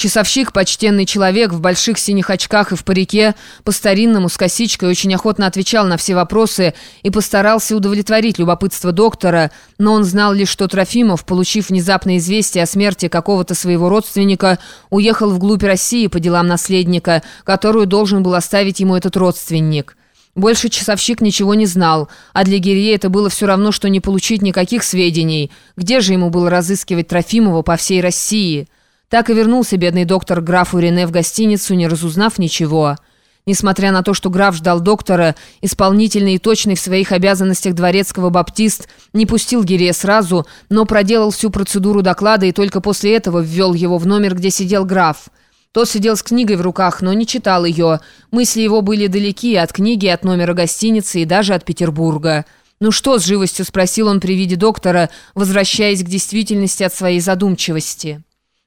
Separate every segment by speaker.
Speaker 1: Часовщик, почтенный человек, в больших синих очках и в парике, по-старинному, с косичкой, очень охотно отвечал на все вопросы и постарался удовлетворить любопытство доктора, но он знал лишь, что Трофимов, получив внезапное известие о смерти какого-то своего родственника, уехал вглубь России по делам наследника, которую должен был оставить ему этот родственник. Больше часовщик ничего не знал, а для Гирье это было все равно, что не получить никаких сведений. Где же ему было разыскивать Трофимова по всей России?» Так и вернулся бедный доктор графу Рене в гостиницу, не разузнав ничего. Несмотря на то, что граф ждал доктора, исполнительный и точный в своих обязанностях дворецкого баптист не пустил Гирея сразу, но проделал всю процедуру доклада и только после этого ввел его в номер, где сидел граф. Тот сидел с книгой в руках, но не читал ее. Мысли его были далеки от книги, от номера гостиницы и даже от Петербурга. «Ну что?» – с живостью спросил он при виде доктора, возвращаясь к действительности от своей задумчивости.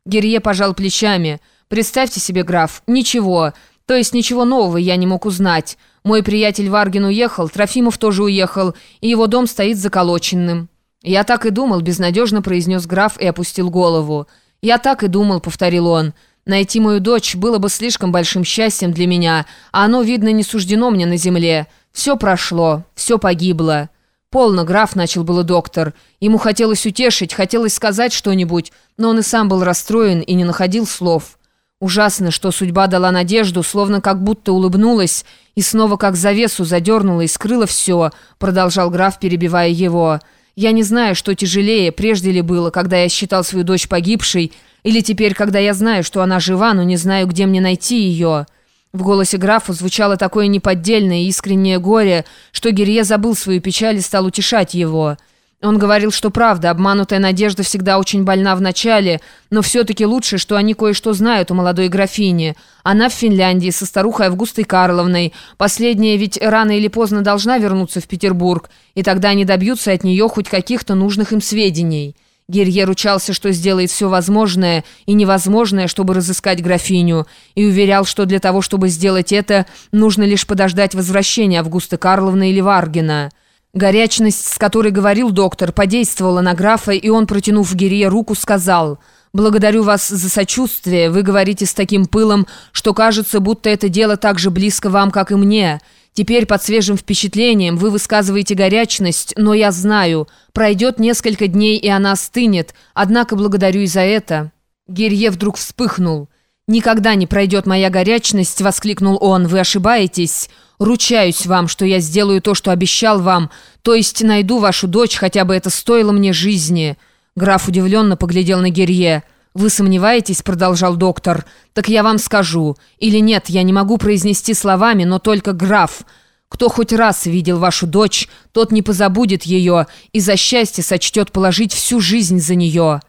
Speaker 1: Герье пожал плечами. «Представьте себе, граф, ничего. То есть ничего нового я не мог узнать. Мой приятель Варгин уехал, Трофимов тоже уехал, и его дом стоит заколоченным». «Я так и думал», — безнадежно произнес граф и опустил голову. «Я так и думал», — повторил он. «Найти мою дочь было бы слишком большим счастьем для меня, а оно, видно, не суждено мне на земле. Все прошло, все погибло». «Полно, граф», — начал было доктор. Ему хотелось утешить, хотелось сказать что-нибудь, но он и сам был расстроен и не находил слов. Ужасно, что судьба дала надежду, словно как будто улыбнулась, и снова как завесу задернула и скрыла все, продолжал граф, перебивая его. «Я не знаю, что тяжелее, прежде ли было, когда я считал свою дочь погибшей, или теперь, когда я знаю, что она жива, но не знаю, где мне найти ее». В голосе графа звучало такое неподдельное искреннее горе, что Гирье забыл свою печаль и стал утешать его. Он говорил, что правда, обманутая надежда всегда очень больна в начале, но все-таки лучше, что они кое-что знают о молодой графине. Она в Финляндии со старухой Августой Карловной. Последняя ведь рано или поздно должна вернуться в Петербург, и тогда они добьются от нее хоть каких-то нужных им сведений». Герье ручался, что сделает все возможное и невозможное, чтобы разыскать графиню, и уверял, что для того, чтобы сделать это, нужно лишь подождать возвращения Августа Карловны или Варгина. Горячность, с которой говорил доктор, подействовала на графа, и он, протянув Герье руку, сказал «Благодарю вас за сочувствие, вы говорите с таким пылом, что кажется, будто это дело так же близко вам, как и мне». Теперь под свежим впечатлением вы высказываете горячность, но я знаю, пройдет несколько дней, и она остынет, однако благодарю и за это». Герье вдруг вспыхнул. «Никогда не пройдет моя горячность», — воскликнул он, — «вы ошибаетесь. Ручаюсь вам, что я сделаю то, что обещал вам, то есть найду вашу дочь, хотя бы это стоило мне жизни». Граф удивленно поглядел на Герье. «Вы сомневаетесь?» – продолжал доктор. «Так я вам скажу. Или нет, я не могу произнести словами, но только граф. Кто хоть раз видел вашу дочь, тот не позабудет ее и за счастье сочтет положить всю жизнь за нее».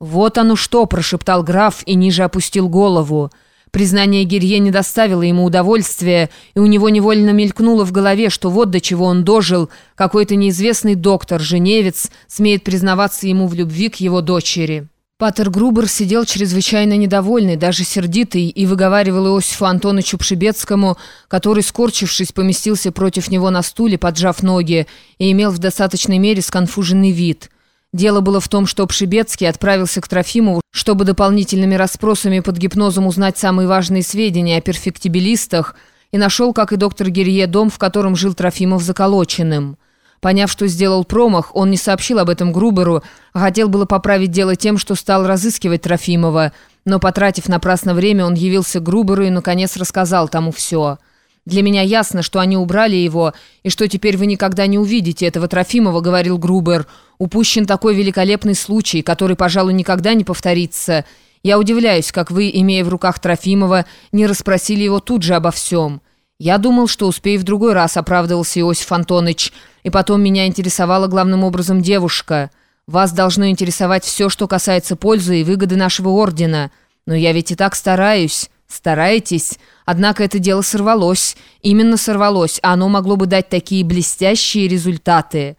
Speaker 1: «Вот оно что!» – прошептал граф и ниже опустил голову. Признание Гирье не доставило ему удовольствия, и у него невольно мелькнуло в голове, что вот до чего он дожил, какой-то неизвестный доктор, женевец, смеет признаваться ему в любви к его дочери. Патер Грубер сидел чрезвычайно недовольный, даже сердитый, и выговаривал Иосифу Антоновичу Пшибецкому, который, скорчившись, поместился против него на стуле, поджав ноги, и имел в достаточной мере сконфуженный вид. Дело было в том, что Пшибецкий отправился к Трофимову, чтобы дополнительными расспросами под гипнозом узнать самые важные сведения о перфектибилистах, и нашел, как и доктор Герье, дом, в котором жил Трофимов заколоченным. Поняв, что сделал промах, он не сообщил об этом Груберу, а хотел было поправить дело тем, что стал разыскивать Трофимова, но, потратив напрасно время, он явился Груберу и, наконец, рассказал тому все. «Для меня ясно, что они убрали его, и что теперь вы никогда не увидите этого Трофимова», — говорил Грубер. «Упущен такой великолепный случай, который, пожалуй, никогда не повторится. Я удивляюсь, как вы, имея в руках Трофимова, не расспросили его тут же обо всем». «Я думал, что успею в другой раз», — оправдывался Иосиф Антонович. «И потом меня интересовала главным образом девушка. Вас должно интересовать все, что касается пользы и выгоды нашего ордена. Но я ведь и так стараюсь». «Стараетесь? Однако это дело сорвалось. Именно сорвалось, а оно могло бы дать такие блестящие результаты».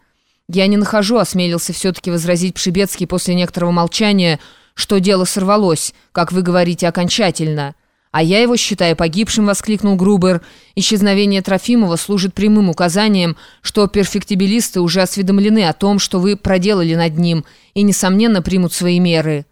Speaker 1: «Я не нахожу», — осмелился все-таки возразить Пшибецкий после некоторого молчания, «что дело сорвалось, как вы говорите, окончательно». «А я его считаю погибшим», — воскликнул Грубер. «Исчезновение Трофимова служит прямым указанием, что перфектибилисты уже осведомлены о том, что вы проделали над ним, и, несомненно, примут свои меры».